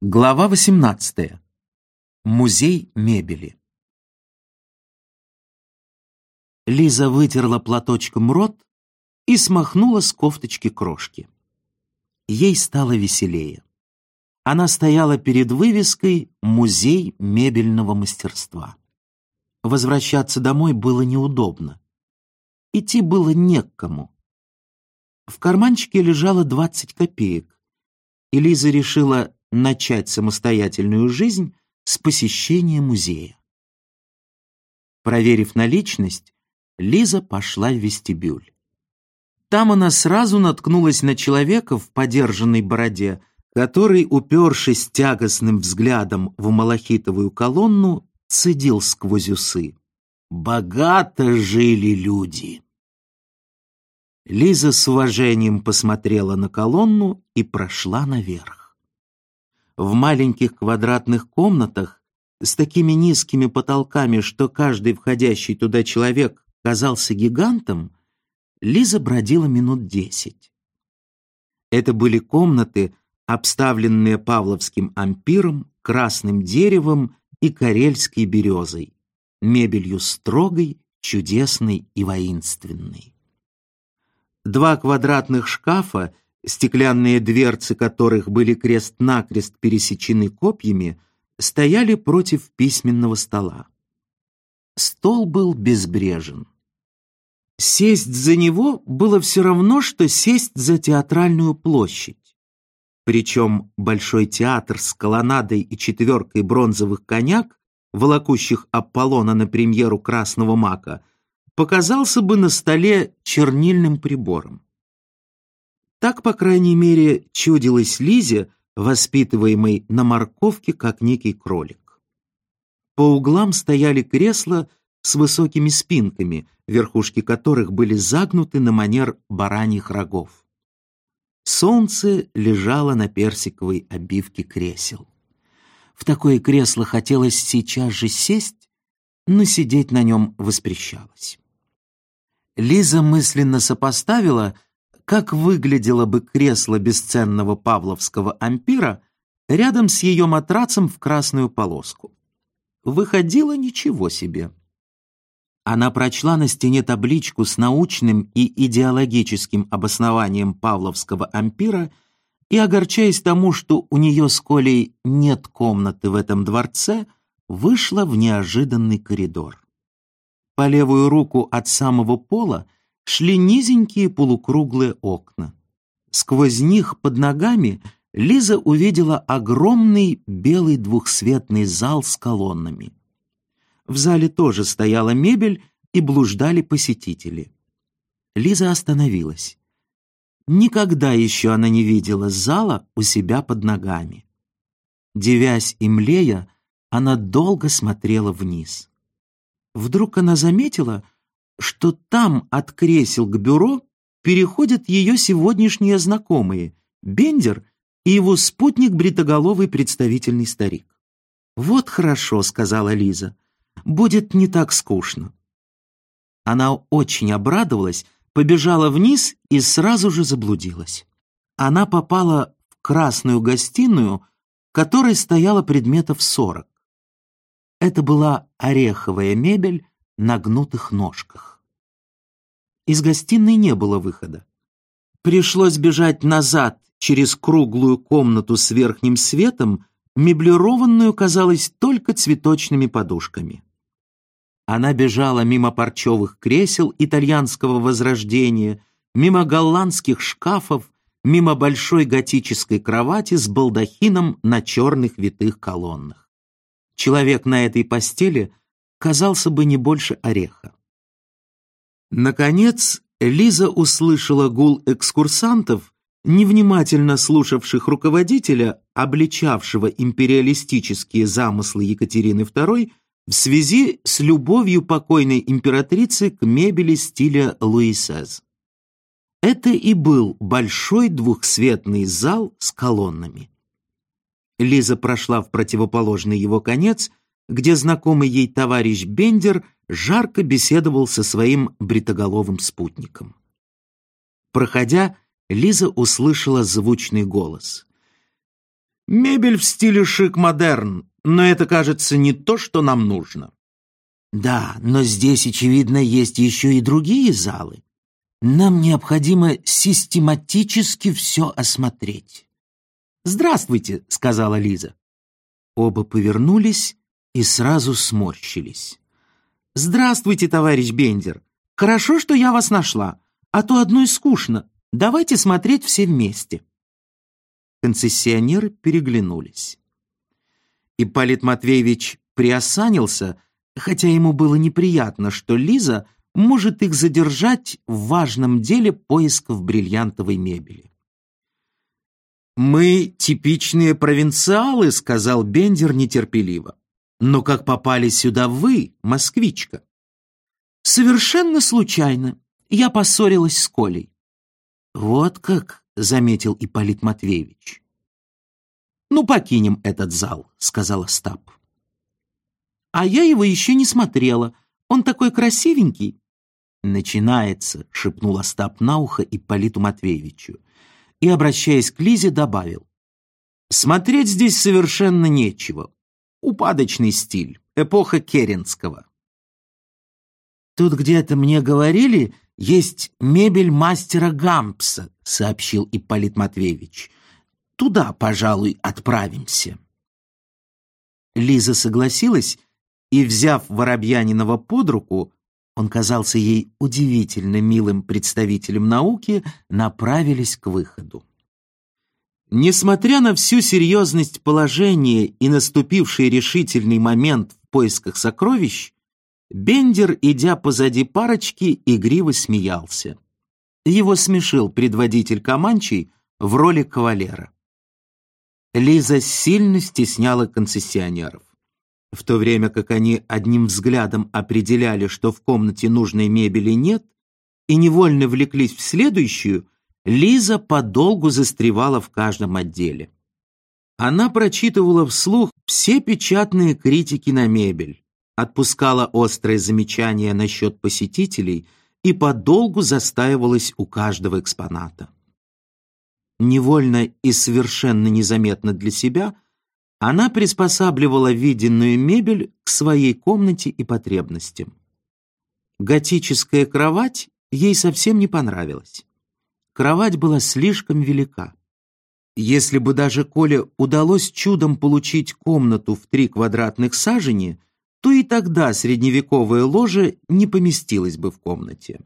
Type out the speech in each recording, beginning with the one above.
Глава 18. Музей мебели. Лиза вытерла платочком рот и смахнула с кофточки крошки. Ей стало веселее. Она стояла перед вывеской «Музей мебельного мастерства». Возвращаться домой было неудобно. Идти было не к кому. В карманчике лежало 20 копеек, и Лиза решила начать самостоятельную жизнь с посещения музея. Проверив наличность, Лиза пошла в вестибюль. Там она сразу наткнулась на человека в подержанной бороде, который, упершись тягостным взглядом в малахитовую колонну, цедил сквозь усы. «Богато жили люди!» Лиза с уважением посмотрела на колонну и прошла наверх в маленьких квадратных комнатах с такими низкими потолками, что каждый входящий туда человек казался гигантом, Лиза бродила минут десять. Это были комнаты, обставленные павловским ампиром, красным деревом и карельской березой, мебелью строгой, чудесной и воинственной. Два квадратных шкафа — стеклянные дверцы которых были крест-накрест пересечены копьями, стояли против письменного стола. Стол был безбрежен. Сесть за него было все равно, что сесть за театральную площадь. Причем Большой театр с колоннадой и четверкой бронзовых коняк, волокущих Аполлона на премьеру «Красного мака», показался бы на столе чернильным прибором. Так, по крайней мере, чудилась Лизе, воспитываемой на морковке, как некий кролик. По углам стояли кресла с высокими спинками, верхушки которых были загнуты на манер бараньих рогов. Солнце лежало на персиковой обивке кресел. В такое кресло хотелось сейчас же сесть, но сидеть на нем воспрещалось. Лиза мысленно сопоставила — как выглядело бы кресло бесценного павловского ампира рядом с ее матрацем в красную полоску. Выходило ничего себе. Она прочла на стене табличку с научным и идеологическим обоснованием павловского ампира и, огорчаясь тому, что у нее с Колей нет комнаты в этом дворце, вышла в неожиданный коридор. По левую руку от самого пола — шли низенькие полукруглые окна. Сквозь них под ногами Лиза увидела огромный белый двухсветный зал с колоннами. В зале тоже стояла мебель и блуждали посетители. Лиза остановилась. Никогда еще она не видела зала у себя под ногами. Девясь и млея, она долго смотрела вниз. Вдруг она заметила, что там от кресел к бюро переходят ее сегодняшние знакомые Бендер и его спутник бритоголовый представительный старик. «Вот хорошо», — сказала Лиза, — «будет не так скучно». Она очень обрадовалась, побежала вниз и сразу же заблудилась. Она попала в красную гостиную, в которой стояло предметов сорок. Это была ореховая мебель на гнутых ножках. Из гостиной не было выхода. Пришлось бежать назад через круглую комнату с верхним светом, меблированную, казалось, только цветочными подушками. Она бежала мимо парчевых кресел итальянского возрождения, мимо голландских шкафов, мимо большой готической кровати с балдахином на черных витых колоннах. Человек на этой постели казался бы не больше ореха. Наконец, Лиза услышала гул экскурсантов, невнимательно слушавших руководителя, обличавшего империалистические замыслы Екатерины II в связи с любовью покойной императрицы к мебели стиля Луи Сез. Это и был большой двухсветный зал с колоннами. Лиза прошла в противоположный его конец где знакомый ей товарищ Бендер жарко беседовал со своим бритоголовым спутником. Проходя, Лиза услышала звучный голос. Мебель в стиле шик-модерн, но это, кажется, не то, что нам нужно. Да, но здесь, очевидно, есть еще и другие залы. Нам необходимо систематически все осмотреть. «Здравствуйте», — сказала Лиза. Оба повернулись и сразу сморщились. «Здравствуйте, товарищ Бендер. Хорошо, что я вас нашла, а то одной скучно. Давайте смотреть все вместе». Концессионеры переглянулись. Ипполит Матвеевич приосанился, хотя ему было неприятно, что Лиза может их задержать в важном деле поисков бриллиантовой мебели. «Мы типичные провинциалы», — сказал Бендер нетерпеливо. «Но как попали сюда вы, москвичка?» «Совершенно случайно. Я поссорилась с Колей». «Вот как», — заметил Ипполит Матвеевич. «Ну, покинем этот зал», — сказал Остап. «А я его еще не смотрела. Он такой красивенький». «Начинается», — шепнул Остап на ухо Ипполиту Матвеевичу и, обращаясь к Лизе, добавил. «Смотреть здесь совершенно нечего. Упадочный стиль, эпоха Керенского». «Тут где-то мне говорили, есть мебель мастера Гампса», — сообщил Ипполит Матвеевич. «Туда, пожалуй, отправимся». Лиза согласилась и, взяв Воробьянинова под руку, он казался ей удивительно милым представителем науки, направились к выходу. Несмотря на всю серьезность положения и наступивший решительный момент в поисках сокровищ, Бендер, идя позади парочки, игриво смеялся. Его смешил предводитель Каманчей в роли кавалера. Лиза сильно стесняла концессионеров в то время как они одним взглядом определяли, что в комнате нужной мебели нет, и невольно влеклись в следующую, Лиза подолгу застревала в каждом отделе. Она прочитывала вслух все печатные критики на мебель, отпускала острые замечания насчет посетителей и подолгу застаивалась у каждого экспоната. Невольно и совершенно незаметно для себя – она приспосабливала виденную мебель к своей комнате и потребностям. Готическая кровать ей совсем не понравилась. Кровать была слишком велика. Если бы даже Коле удалось чудом получить комнату в три квадратных сажени, то и тогда средневековое ложе не поместилось бы в комнате.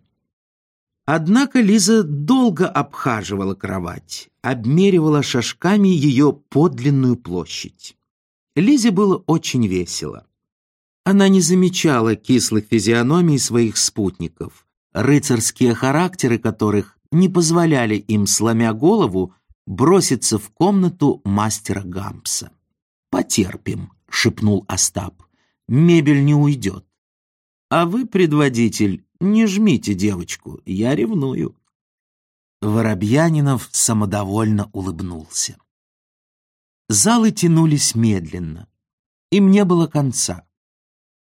Однако Лиза долго обхаживала кровать, обмеривала шажками ее подлинную площадь. Лизе было очень весело. Она не замечала кислых физиономий своих спутников, рыцарские характеры которых не позволяли им, сломя голову, броситься в комнату мастера Гампса. «Потерпим», — шепнул Остап, — «мебель не уйдет». «А вы, предводитель, не жмите девочку, я ревную». Воробьянинов самодовольно улыбнулся. Залы тянулись медленно. Им не было конца.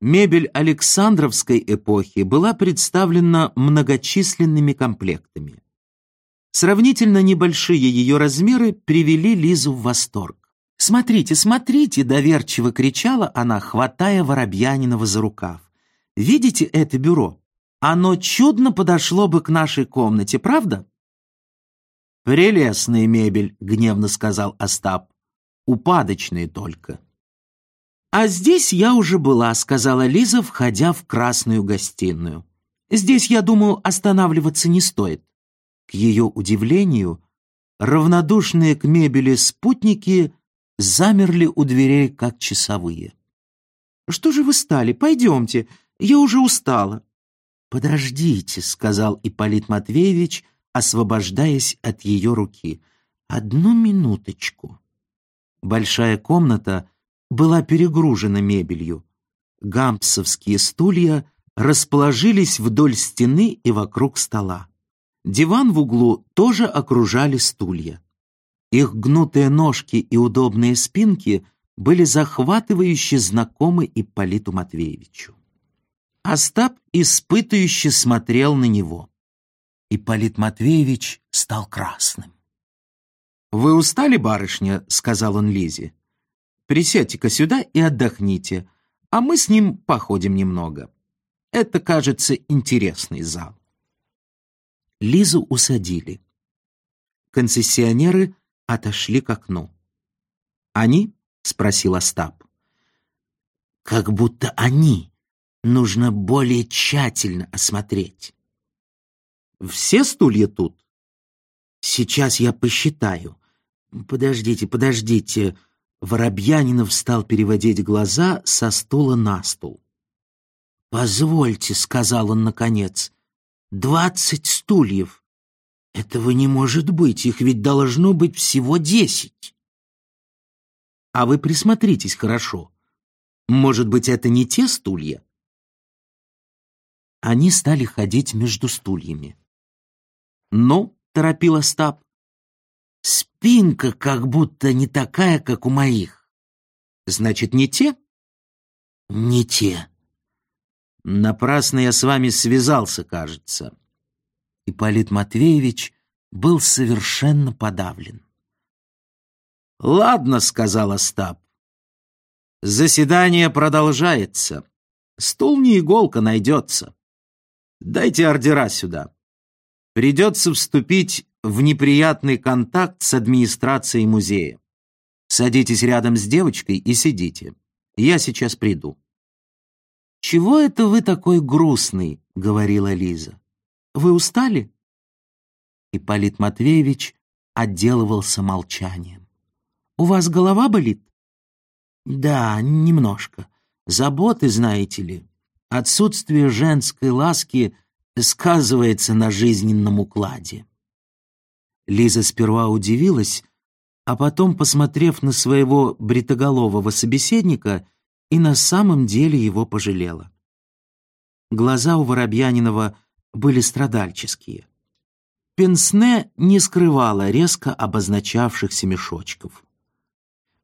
Мебель Александровской эпохи была представлена многочисленными комплектами. Сравнительно небольшие ее размеры привели Лизу в восторг. «Смотрите, смотрите!» — доверчиво кричала она, хватая Воробьянинова за рукав. «Видите это бюро? Оно чудно подошло бы к нашей комнате, правда?» «Прелестная мебель», — гневно сказал Остап. «Упадочные только». «А здесь я уже была», — сказала Лиза, входя в красную гостиную. «Здесь, я думаю, останавливаться не стоит». К ее удивлению, равнодушные к мебели спутники замерли у дверей, как часовые. «Что же вы стали? Пойдемте. Я уже устала». «Подождите», — сказал Ипполит Матвеевич, освобождаясь от ее руки. «Одну минуточку». Большая комната была перегружена мебелью. Гампсовские стулья расположились вдоль стены и вокруг стола. Диван в углу тоже окружали стулья. Их гнутые ножки и удобные спинки были захватывающе знакомы Ипполиту Матвеевичу. Остап испытывающе смотрел на него. Ипполит Матвеевич стал красным. «Вы устали, барышня?» — сказал он Лизе. «Присядьте-ка сюда и отдохните, а мы с ним походим немного. Это, кажется, интересный зал». Лизу усадили. Концессионеры отошли к окну. «Они?» — спросил Остап. «Как будто они. Нужно более тщательно осмотреть». «Все стулья тут?» «Сейчас я посчитаю. Подождите, подождите». Воробьянинов стал переводить глаза со стула на стул. «Позвольте», — сказал он наконец, — «двадцать стульев. Этого не может быть, их ведь должно быть всего десять». «А вы присмотритесь хорошо. Может быть, это не те стулья?» Они стали ходить между стульями. «Ну», — торопил Остап, Спинка как будто не такая, как у моих. Значит, не те? Не те. Напрасно я с вами связался, кажется. Ипполит Матвеевич был совершенно подавлен. «Ладно», — сказал Остап. «Заседание продолжается. Стул не иголка найдется. Дайте ордера сюда. Придется вступить в неприятный контакт с администрацией музея. Садитесь рядом с девочкой и сидите. Я сейчас приду». «Чего это вы такой грустный?» — говорила Лиза. «Вы устали?» Ипполит Матвеевич отделывался молчанием. «У вас голова болит?» «Да, немножко. Заботы, знаете ли. Отсутствие женской ласки сказывается на жизненном укладе». Лиза сперва удивилась, а потом, посмотрев на своего бритоголового собеседника, и на самом деле его пожалела. Глаза у Воробьянинова были страдальческие. Пенсне не скрывала резко обозначавшихся мешочков.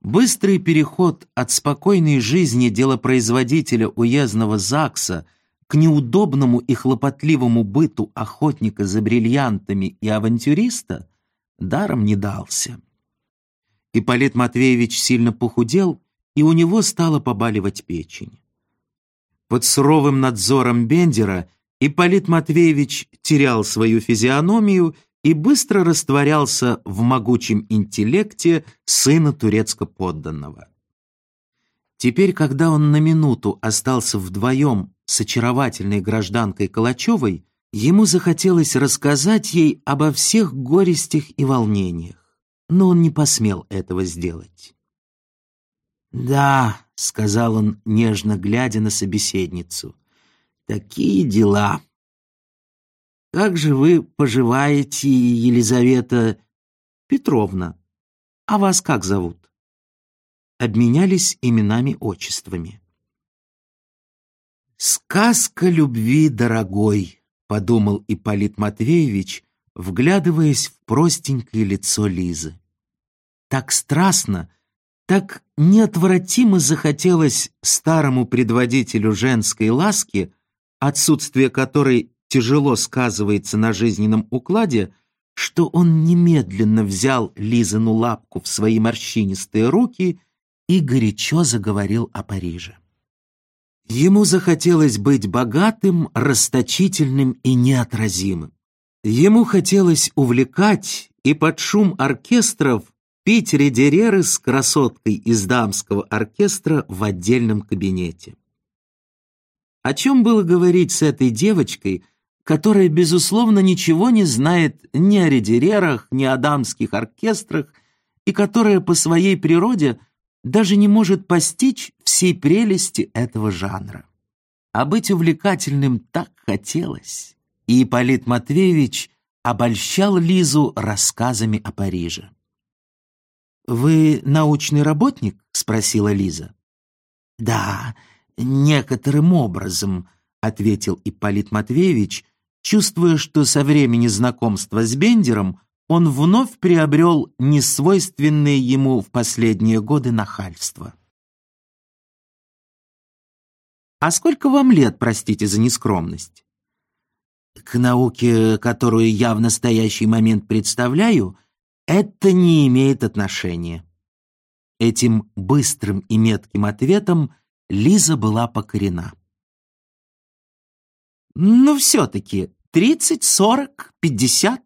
Быстрый переход от спокойной жизни делопроизводителя уездного ЗАГСа к неудобному и хлопотливому быту охотника за бриллиантами и авантюриста даром не дался. Ипполит Матвеевич сильно похудел, и у него стала побаливать печень. Под суровым надзором Бендера Ипполит Матвеевич терял свою физиономию и быстро растворялся в могучем интеллекте сына турецко-подданного. Теперь, когда он на минуту остался вдвоем с очаровательной гражданкой Калачевой, ему захотелось рассказать ей обо всех горестях и волнениях, но он не посмел этого сделать. «Да», — сказал он, нежно глядя на собеседницу, — «такие дела. Как же вы поживаете, Елизавета Петровна? А вас как зовут?» Обменялись именами-отчествами. «Сказка любви, дорогой», — подумал Ипполит Матвеевич, вглядываясь в простенькое лицо Лизы. Так страстно, так неотвратимо захотелось старому предводителю женской ласки, отсутствие которой тяжело сказывается на жизненном укладе, что он немедленно взял Лизину лапку в свои морщинистые руки и горячо заговорил о Париже. Ему захотелось быть богатым, расточительным и неотразимым. Ему хотелось увлекать и под шум оркестров пить редереры с красоткой из дамского оркестра в отдельном кабинете. О чем было говорить с этой девочкой, которая, безусловно, ничего не знает ни о редерерах, ни о дамских оркестрах, и которая по своей природе даже не может постичь всей прелести этого жанра. А быть увлекательным так хотелось. И Ипполит Матвеевич обольщал Лизу рассказами о Париже. «Вы научный работник?» — спросила Лиза. «Да, некоторым образом», — ответил Ипполит Матвеевич, чувствуя, что со времени знакомства с Бендером он вновь приобрел несвойственное ему в последние годы нахальство. «А сколько вам лет, простите за нескромность?» «К науке, которую я в настоящий момент представляю, это не имеет отношения. Этим быстрым и метким ответом Лиза была покорена. «Ну, все-таки тридцать, сорок, пятьдесят?»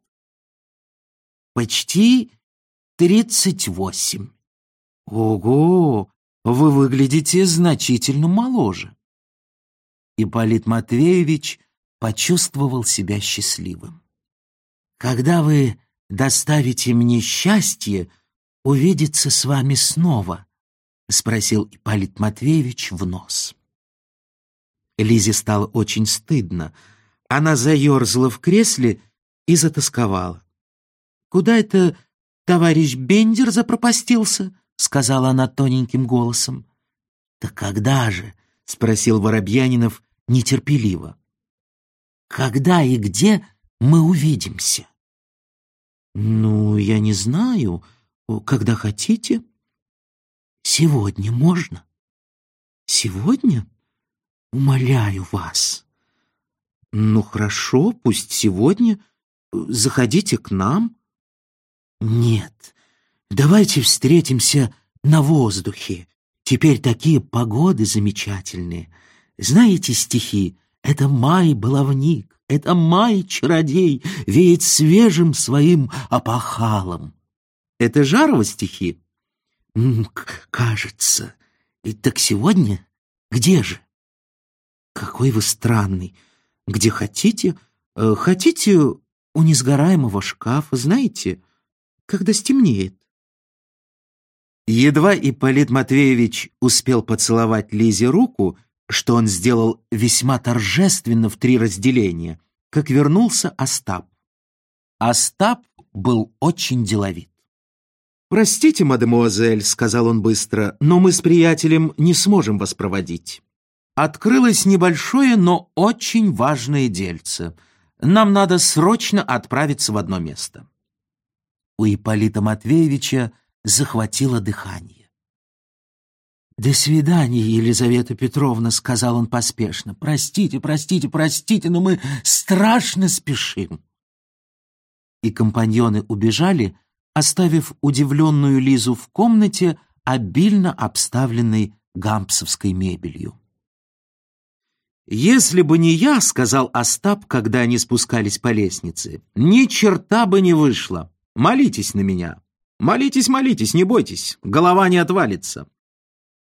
«Почти тридцать восемь». «Ого! Вы выглядите значительно моложе». Ипполит Матвеевич почувствовал себя счастливым. «Когда вы доставите мне счастье увидеться с вами снова?» — спросил Ипполит Матвеевич в нос. Лизе стало очень стыдно. Она заерзала в кресле и затасковала. «Куда это товарищ Бендер запропастился?» — сказала она тоненьким голосом. «Да когда же?» — спросил Воробьянинов нетерпеливо. «Когда и где мы увидимся?» «Ну, я не знаю. Когда хотите». «Сегодня можно?» «Сегодня? Умоляю вас». «Ну, хорошо, пусть сегодня. Заходите к нам». «Нет, давайте встретимся на воздухе. Теперь такие погоды замечательные. Знаете стихи? Это май-баловник, это май-чародей, веет свежим своим опахалом. Это Жарова стихи? Кажется. И так сегодня? Где же? Какой вы странный. Где хотите? Э, хотите у несгораемого шкафа, знаете, когда стемнеет? Едва Ипполит Матвеевич успел поцеловать Лизе руку, что он сделал весьма торжественно в три разделения, как вернулся Остап. Остап был очень деловит. «Простите, мадемуазель», — сказал он быстро, «но мы с приятелем не сможем вас проводить. Открылось небольшое, но очень важное дельце. Нам надо срочно отправиться в одно место». У Ипполита Матвеевича захватило дыхание. «До свидания, Елизавета Петровна», — сказал он поспешно. «Простите, простите, простите, но мы страшно спешим». И компаньоны убежали, оставив удивленную Лизу в комнате, обильно обставленной гампсовской мебелью. «Если бы не я», — сказал Остап, когда они спускались по лестнице, — «ни черта бы не вышло. Молитесь на меня. Молитесь, молитесь, не бойтесь, голова не отвалится.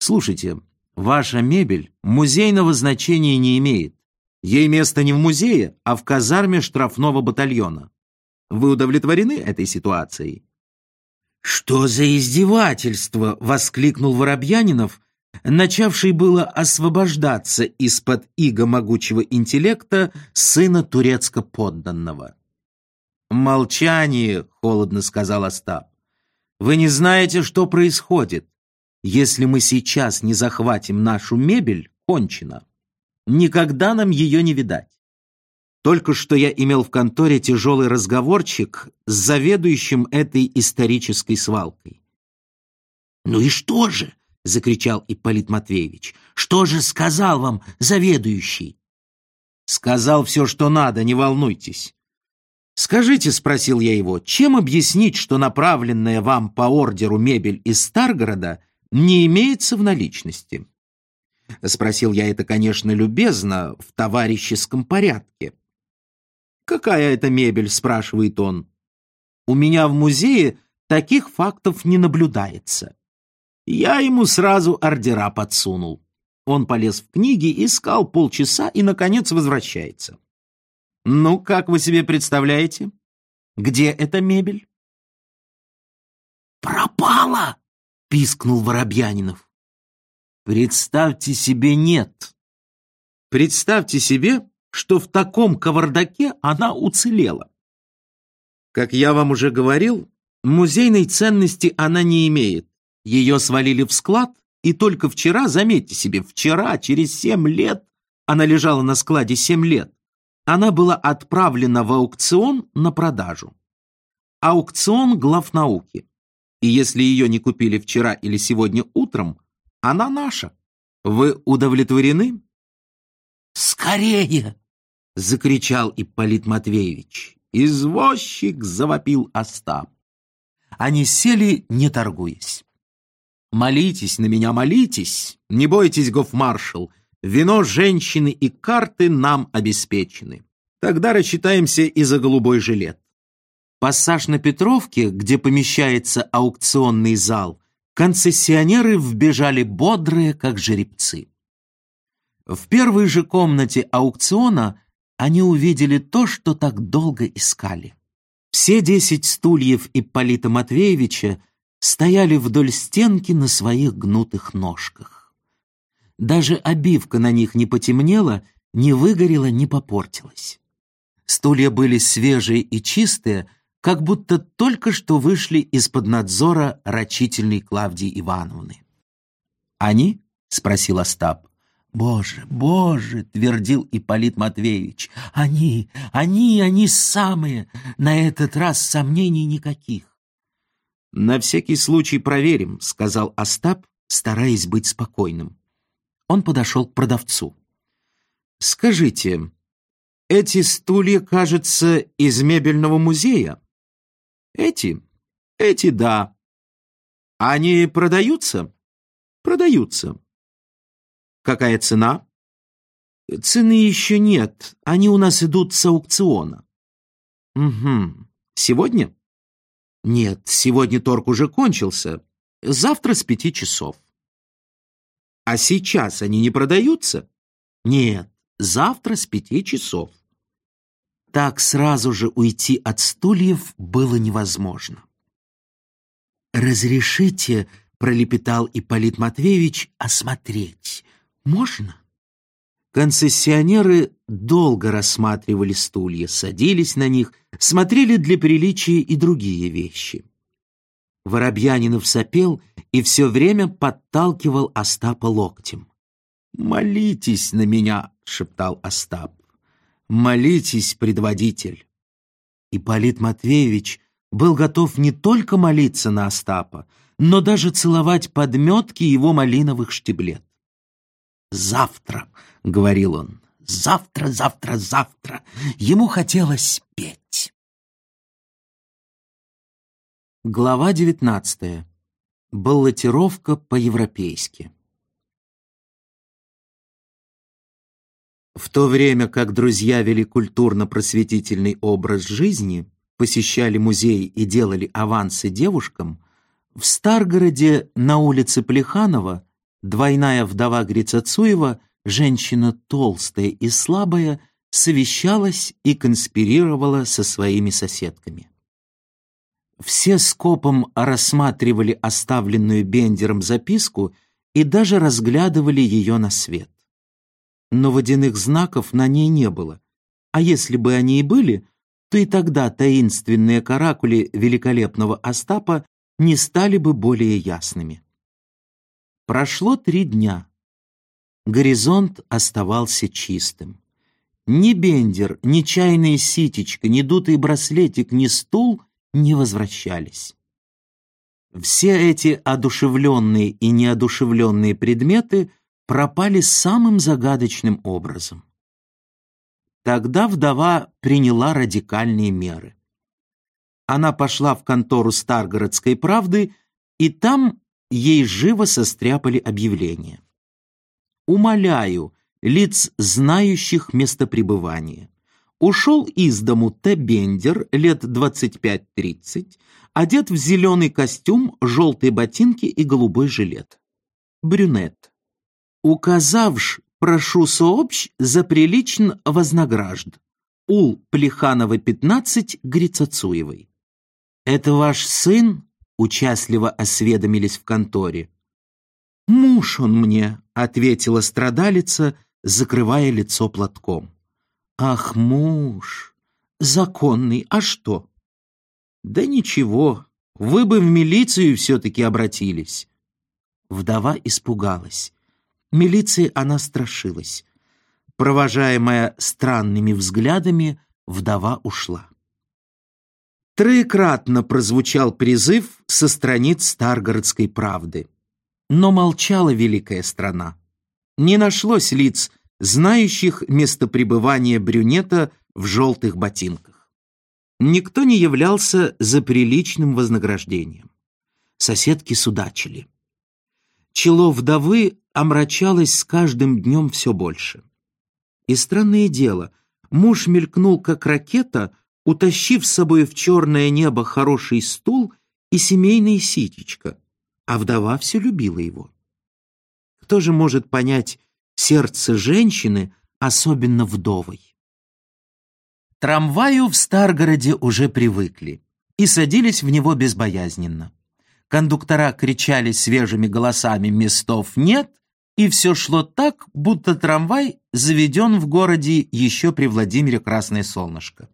Слушайте, ваша мебель музейного значения не имеет. Ей место не в музее, а в казарме штрафного батальона. Вы удовлетворены этой ситуацией? «Что за издевательство!» — воскликнул Воробьянинов, начавший было освобождаться из-под иго могучего интеллекта сына турецко-подданного. «Молчание!» — холодно сказал Остап. «Вы не знаете, что происходит. Если мы сейчас не захватим нашу мебель, кончено. Никогда нам ее не видать. Только что я имел в конторе тяжелый разговорчик с заведующим этой исторической свалкой. «Ну и что же?» — закричал Ипполит Матвеевич. «Что же сказал вам заведующий?» «Сказал все, что надо, не волнуйтесь». «Скажите», — спросил я его, — «чем объяснить, что направленная вам по ордеру мебель из Старгорода — не имеется в наличности? Спросил я это, конечно, любезно, в товарищеском порядке. «Какая это мебель?» – спрашивает он. «У меня в музее таких фактов не наблюдается». Я ему сразу ордера подсунул. Он полез в книги, искал полчаса и, наконец, возвращается. «Ну, как вы себе представляете? Где эта мебель?» Пискнул Воробьянинов. Представьте себе, нет. Представьте себе, что в таком кавардаке она уцелела. Как я вам уже говорил, музейной ценности она не имеет. Ее свалили в склад, и только вчера, заметьте себе, вчера, через семь лет, она лежала на складе семь лет, она была отправлена в аукцион на продажу. Аукцион глав науки. И если ее не купили вчера или сегодня утром, она наша. Вы удовлетворены? «Скорее!» — закричал Ипполит Матвеевич. Извозчик завопил Остап. Они сели, не торгуясь. «Молитесь на меня, молитесь! Не бойтесь, гофмаршал! Вино, женщины и карты нам обеспечены. Тогда рассчитаемся и за голубой жилет». Пассаж на Петровке, где помещается аукционный зал, концессионеры вбежали бодрые, как жеребцы. В первой же комнате аукциона они увидели то, что так долго искали. Все десять стульев Ипполита Матвеевича стояли вдоль стенки на своих гнутых ножках. Даже обивка на них не потемнела, не выгорела, не попортилась. Стулья были свежие и чистые, как будто только что вышли из-под надзора рачительной Клавдии Ивановны. «Они?» — спросил Остап. «Боже, боже!» — твердил Ипполит Матвеевич. «Они, они, они самые! На этот раз сомнений никаких!» «На всякий случай проверим», — сказал Остап, стараясь быть спокойным. Он подошел к продавцу. «Скажите, эти стулья, кажется, из мебельного музея?» «Эти? Эти, да. Они продаются?» «Продаются. Какая цена?» «Цены еще нет. Они у нас идут с аукциона». «Угу. Сегодня?» Нет, сегодня торг уже кончился. Завтра с пяти часов. А сейчас они не продаются? Нет, завтра с пяти часов. Так сразу же уйти от стульев было невозможно. «Разрешите, — пролепетал Ипполит Матвеевич, — осмотреть. Можно?» Концессионеры долго рассматривали стулья, садились на них, смотрели для приличия и другие вещи. Воробьянинов сопел и все время подталкивал Остапа локтем. «Молитесь на меня!» — шептал Остап. «Молитесь, предводитель!» Ипполит Матвеевич был готов не только молиться на Остапа, но даже целовать подметки его малиновых штиблет. «Завтра», — говорил он, — «завтра, завтра, завтра». Ему хотелось петь. Глава девятнадцатая. Баллотировка по-европейски. В то время как друзья вели культурно-просветительный образ жизни, посещали музей и делали авансы девушкам, в Старгороде на улице Плеханова Двойная вдова Грицацуева, женщина толстая и слабая, совещалась и конспирировала со своими соседками. Все скопом рассматривали оставленную Бендером записку и даже разглядывали ее на свет. Но водяных знаков на ней не было, а если бы они и были, то и тогда таинственные каракули великолепного Остапа не стали бы более ясными. Прошло три дня. Горизонт оставался чистым. Ни бендер, ни чайная ситечка, ни дутый браслетик, ни стул не возвращались. Все эти одушевленные и неодушевленные предметы пропали самым загадочным образом. Тогда вдова приняла радикальные меры. Она пошла в контору Старгородской правды, и там ей живо состряпали объявление. «Умоляю, лиц, знающих место пребывания. Ушел из дому Т. Бендер, лет 25-30, одет в зеленый костюм, желтые ботинки и голубой жилет. Брюнет. Указавш, прошу сообщ, за прилично вознагражд. Ул Плеханова, 15, Грицацуевой. Это ваш сын? участливо осведомились в конторе. «Муж он мне», — ответила страдалица, закрывая лицо платком. «Ах, муж! Законный, а что?» «Да ничего, вы бы в милицию все-таки обратились». Вдова испугалась. Милиции она страшилась. Провожаемая странными взглядами, вдова ушла. Троекратно прозвучал призыв со страниц Старгородской правды. Но молчала великая страна. Не нашлось лиц, знающих место пребывания брюнета в желтых ботинках. Никто не являлся за приличным вознаграждением. Соседки судачили. Чело вдовы омрачалось с каждым днем все больше. И странное дело, муж мелькнул как ракета, утащив с собой в черное небо хороший стул и семейное ситечко, а вдова все любила его. Кто же может понять сердце женщины, особенно вдовой? Трамваю в Старгороде уже привыкли и садились в него безбоязненно. Кондуктора кричали свежими голосами «местов нет», и все шло так, будто трамвай заведен в городе еще при Владимире Красное Солнышко.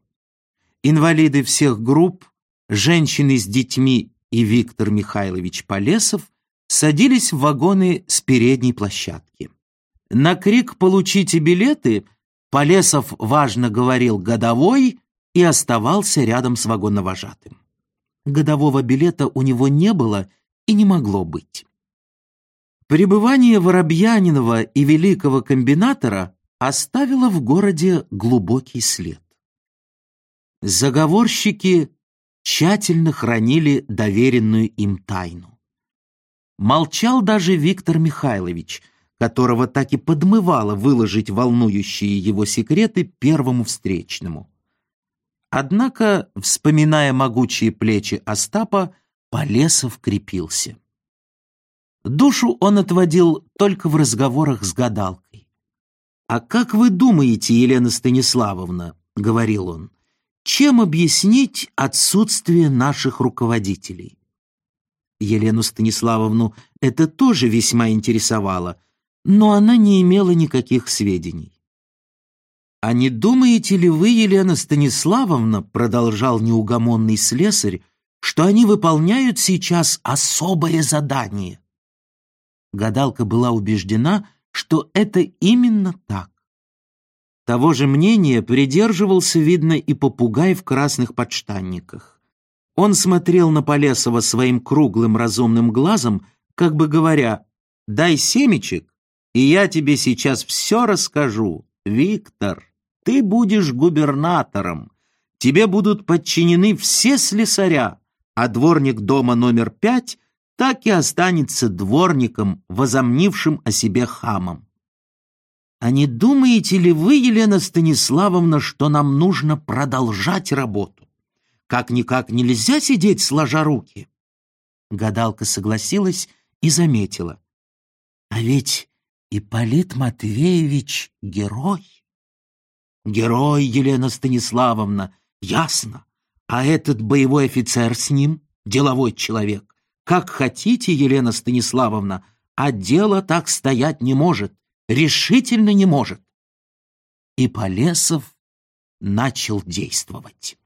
Инвалиды всех групп, женщины с детьми и Виктор Михайлович Полесов садились в вагоны с передней площадки. На крик «Получите билеты!» Полесов важно говорил «годовой» и оставался рядом с вагоновожатым. Годового билета у него не было и не могло быть. Пребывание Воробьянинова и великого комбинатора оставило в городе глубокий след. Заговорщики тщательно хранили доверенную им тайну. Молчал даже Виктор Михайлович – которого так и подмывало выложить волнующие его секреты первому встречному. Однако, вспоминая могучие плечи Остапа, Полесов крепился. Душу он отводил только в разговорах с гадалкой. «А как вы думаете, Елена Станиславовна, — говорил он, — чем объяснить отсутствие наших руководителей?» Елену Станиславовну это тоже весьма интересовало — но она не имела никаких сведений. «А не думаете ли вы, Елена Станиславовна, — продолжал неугомонный слесарь, — что они выполняют сейчас особое задание?» Гадалка была убеждена, что это именно так. Того же мнения придерживался, видно, и попугай в красных подштанниках. Он смотрел на Полесова своим круглым разумным глазом, как бы говоря, «Дай семечек, и я тебе сейчас все расскажу. Виктор, ты будешь губернатором. Тебе будут подчинены все слесаря, а дворник дома номер пять так и останется дворником, возомнившим о себе хамом. А не думаете ли вы, Елена Станиславовна, что нам нужно продолжать работу? Как-никак нельзя сидеть сложа руки. Гадалка согласилась и заметила. А ведь Ипполит Матвеевич — герой. Герой, Елена Станиславовна, ясно. А этот боевой офицер с ним — деловой человек. Как хотите, Елена Станиславовна, а дело так стоять не может, решительно не может. И Полесов начал действовать.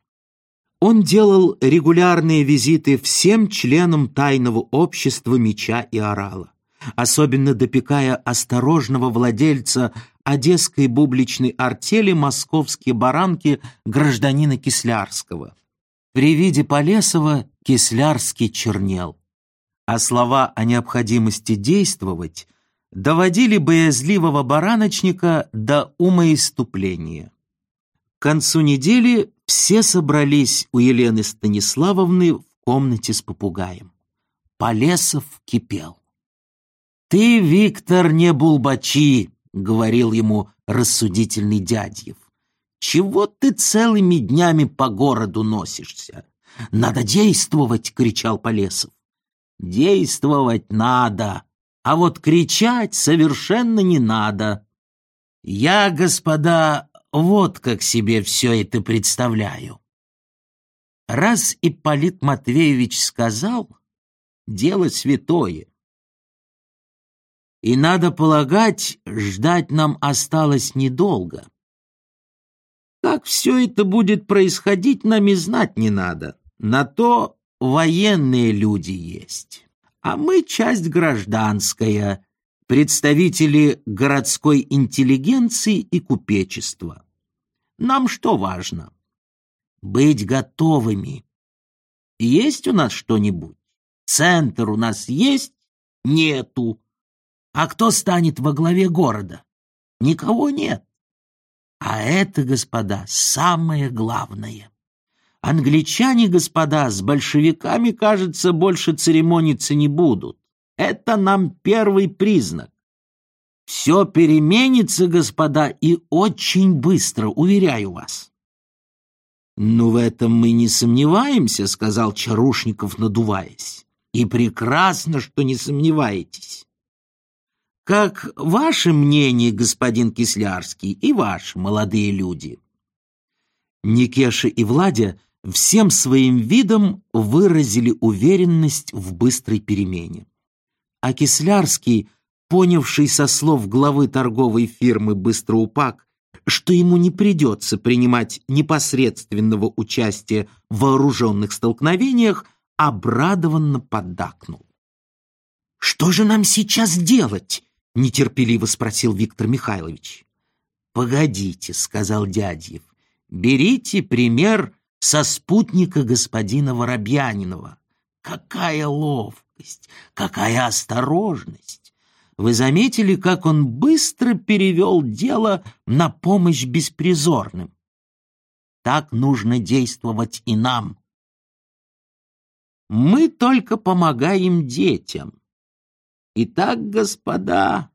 Он делал регулярные визиты всем членам тайного общества меча и орала особенно допекая осторожного владельца одесской бубличной артели «Московские баранки» гражданина Кислярского. При виде Полесова Кислярский чернел, а слова о необходимости действовать доводили боязливого бараночника до умоиступления. К концу недели все собрались у Елены Станиславовны в комнате с попугаем. Полесов кипел. «Ты, Виктор, не булбачи», — говорил ему рассудительный Дядьев. «Чего ты целыми днями по городу носишься? Надо действовать!» — кричал Полесов. «Действовать надо, а вот кричать совершенно не надо. Я, господа, вот как себе все это представляю». Раз Ипполит Матвеевич сказал, дело святое. И, надо полагать, ждать нам осталось недолго. Как все это будет происходить, нам и знать не надо. На то военные люди есть. А мы часть гражданская, представители городской интеллигенции и купечества. Нам что важно? Быть готовыми. Есть у нас что-нибудь? Центр у нас есть? Нету. А кто станет во главе города? Никого нет. А это, господа, самое главное. Англичане, господа, с большевиками, кажется, больше церемониться не будут. Это нам первый признак. Все переменится, господа, и очень быстро, уверяю вас. «Ну, в этом мы не сомневаемся», — сказал Чарушников, надуваясь. «И прекрасно, что не сомневаетесь. Как ваше мнение, господин Кислярский, и ваши молодые люди?» Никеша и Владя всем своим видом выразили уверенность в быстрой перемене. А Кислярский, понявший со слов главы торговой фирмы «Быстроупак», что ему не придется принимать непосредственного участия в вооруженных столкновениях, обрадованно поддакнул. «Что же нам сейчас делать?» — нетерпеливо спросил Виктор Михайлович. «Погодите», — сказал Дядьев, — «берите пример со спутника господина Воробьянинова. Какая ловкость, какая осторожность! Вы заметили, как он быстро перевел дело на помощь беспризорным? Так нужно действовать и нам. Мы только помогаем детям. Итак, господа,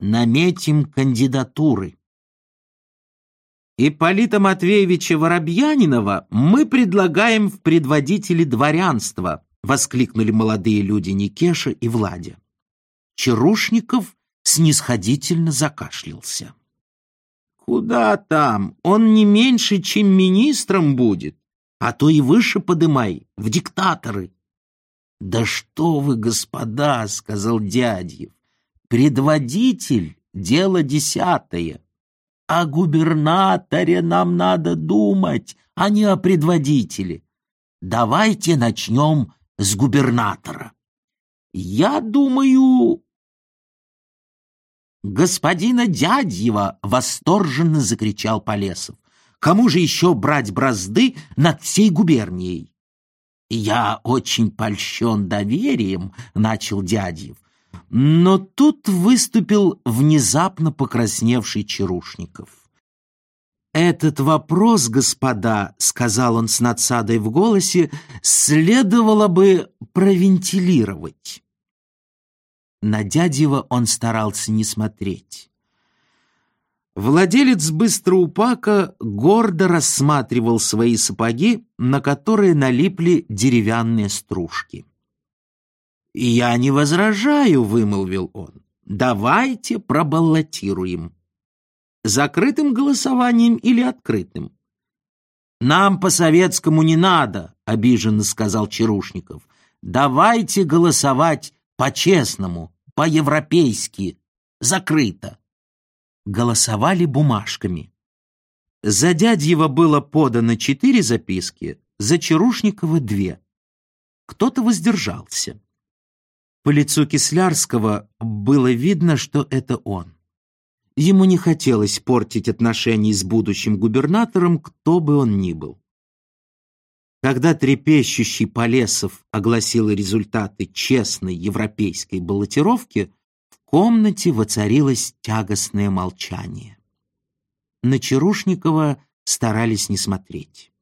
наметим кандидатуры. Ипполита Матвеевича Воробьянинова мы предлагаем в предводители дворянства, воскликнули молодые люди Никеша и Владя. Чарушников снисходительно закашлялся. Куда там? Он не меньше, чем министром будет, а то и выше подымай, в диктаторы. Да что вы, господа, сказал Дядьев, предводитель — дело десятое. О губернаторе нам надо думать, а не о предводителе. Давайте начнем с губернатора. Я думаю... Господина Дядьева восторженно закричал Полесов. Кому же еще брать бразды над всей губернией? «Я очень польщен доверием», — начал Дядьев. Но тут выступил внезапно покрасневший Чарушников. «Этот вопрос, господа», — сказал он с надсадой в голосе, — «следовало бы провентилировать». На дядева он старался не смотреть. Владелец быстроупака гордо рассматривал свои сапоги, на которые налипли деревянные стружки. «Я не возражаю», — вымолвил он. «Давайте пробаллотируем. Закрытым голосованием или открытым?» «Нам по-советскому не надо», — обиженно сказал Чарушников. «Давайте голосовать по-честному, по-европейски, закрыто». Голосовали бумажками. За Дядьева было подано четыре записки, за Чарушникова две. Кто-то воздержался. По лицу Кислярского было видно, что это он. Ему не хотелось портить отношения с будущим губернатором, кто бы он ни был. Когда трепещущий Полесов огласил результаты честной европейской баллотировки, в комнате воцарилось тягостное молчание. На Чарушникова старались не смотреть.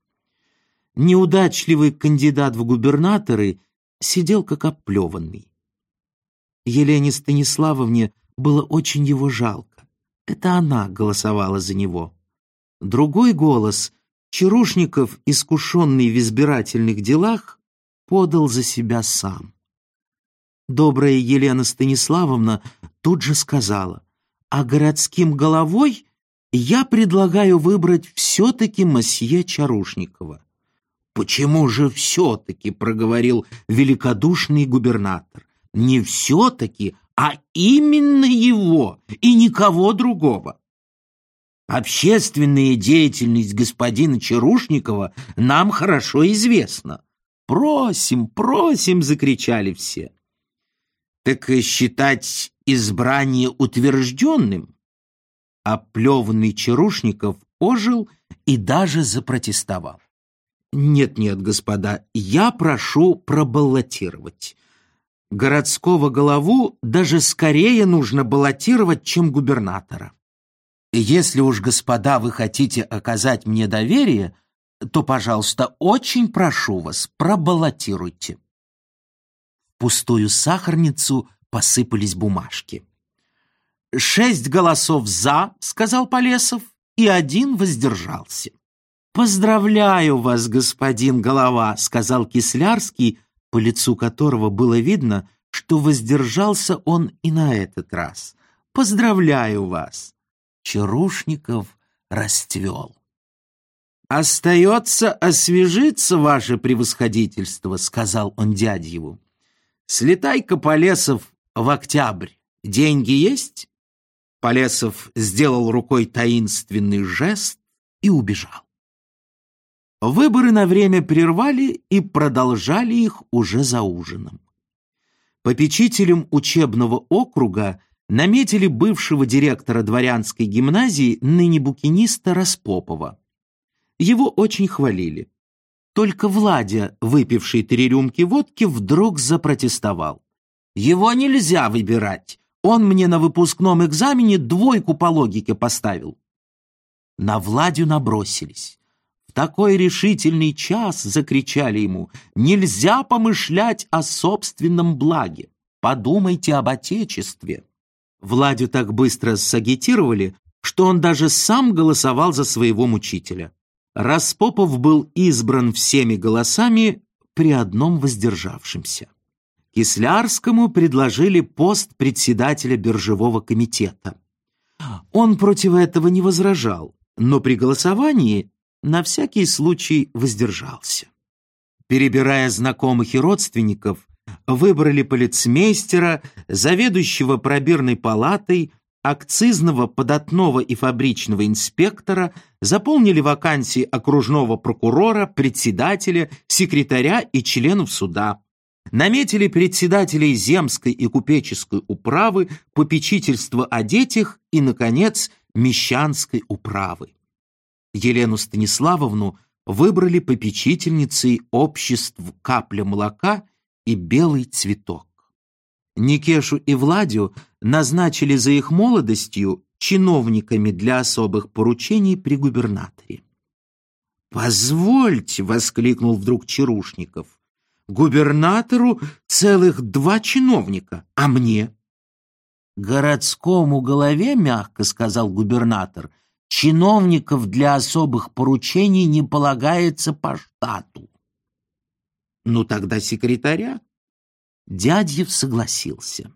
Неудачливый кандидат в губернаторы сидел как оплеванный. Елене Станиславовне было очень его жалко. Это она голосовала за него. Другой голос, Чарушников, искушенный в избирательных делах, подал за себя сам. Добрая Елена Станиславовна тут же сказала, а городским головой я предлагаю выбрать все-таки мосье Чарушникова. «Почему же все-таки?» — проговорил великодушный губернатор не все-таки, а именно его и никого другого. Общественная деятельность господина Чарушникова нам хорошо известна. «Просим, просим!» — закричали все. Так считать избрание утвержденным? Оплеванный Чарушников ожил и даже запротестовал. «Нет-нет, господа, я прошу пробаллотировать. Городского голову даже скорее нужно баллотировать, чем губернатора. Если уж, господа, вы хотите оказать мне доверие, то, пожалуйста, очень прошу вас, пробаллотируйте. В пустую сахарницу посыпались бумажки. «Шесть голосов «за», — сказал Полесов, и один воздержался. «Поздравляю вас, господин Голова», — сказал Кислярский, по лицу которого было видно, что воздержался он и на этот раз. «Поздравляю вас!» Чарушников расцвел. «Остается освежиться, ваше превосходительство», — сказал он дядьеву. «Слетай-ка, Полесов, в октябрь. Деньги есть?» Полесов сделал рукой таинственный жест и убежал. Выборы на время прервали и продолжали их уже за ужином. Попечителем учебного округа наметили бывшего директора дворянской гимназии, ныне букиниста Распопова. Его очень хвалили. Только Владя, выпивший три рюмки водки, вдруг запротестовал. «Его нельзя выбирать. Он мне на выпускном экзамене двойку по логике поставил». На Владю набросились такой решительный час, закричали ему, нельзя помышлять о собственном благе. Подумайте об Отечестве. Владю так быстро сагитировали, что он даже сам голосовал за своего мучителя. Распопов был избран всеми голосами при одном воздержавшемся. Кислярскому предложили пост председателя биржевого комитета. Он против этого не возражал, но при голосовании на всякий случай воздержался. Перебирая знакомых и родственников, выбрали полицмейстера, заведующего пробирной палатой, акцизного, податного и фабричного инспектора, заполнили вакансии окружного прокурора, председателя, секретаря и членов суда. Наметили председателей земской и купеческой управы, попечительства о детях и, наконец, мещанской управы. Елену Станиславовну выбрали попечительницей обществ «Капля молока» и «Белый цветок». Никешу и Владю назначили за их молодостью чиновниками для особых поручений при губернаторе. «Позвольте!» — воскликнул вдруг Чарушников. «Губернатору целых два чиновника, а мне?» «Городскому голове, — мягко сказал губернатор, — чиновников для особых поручений не полагается по штату. Ну тогда секретаря. Дядьев согласился.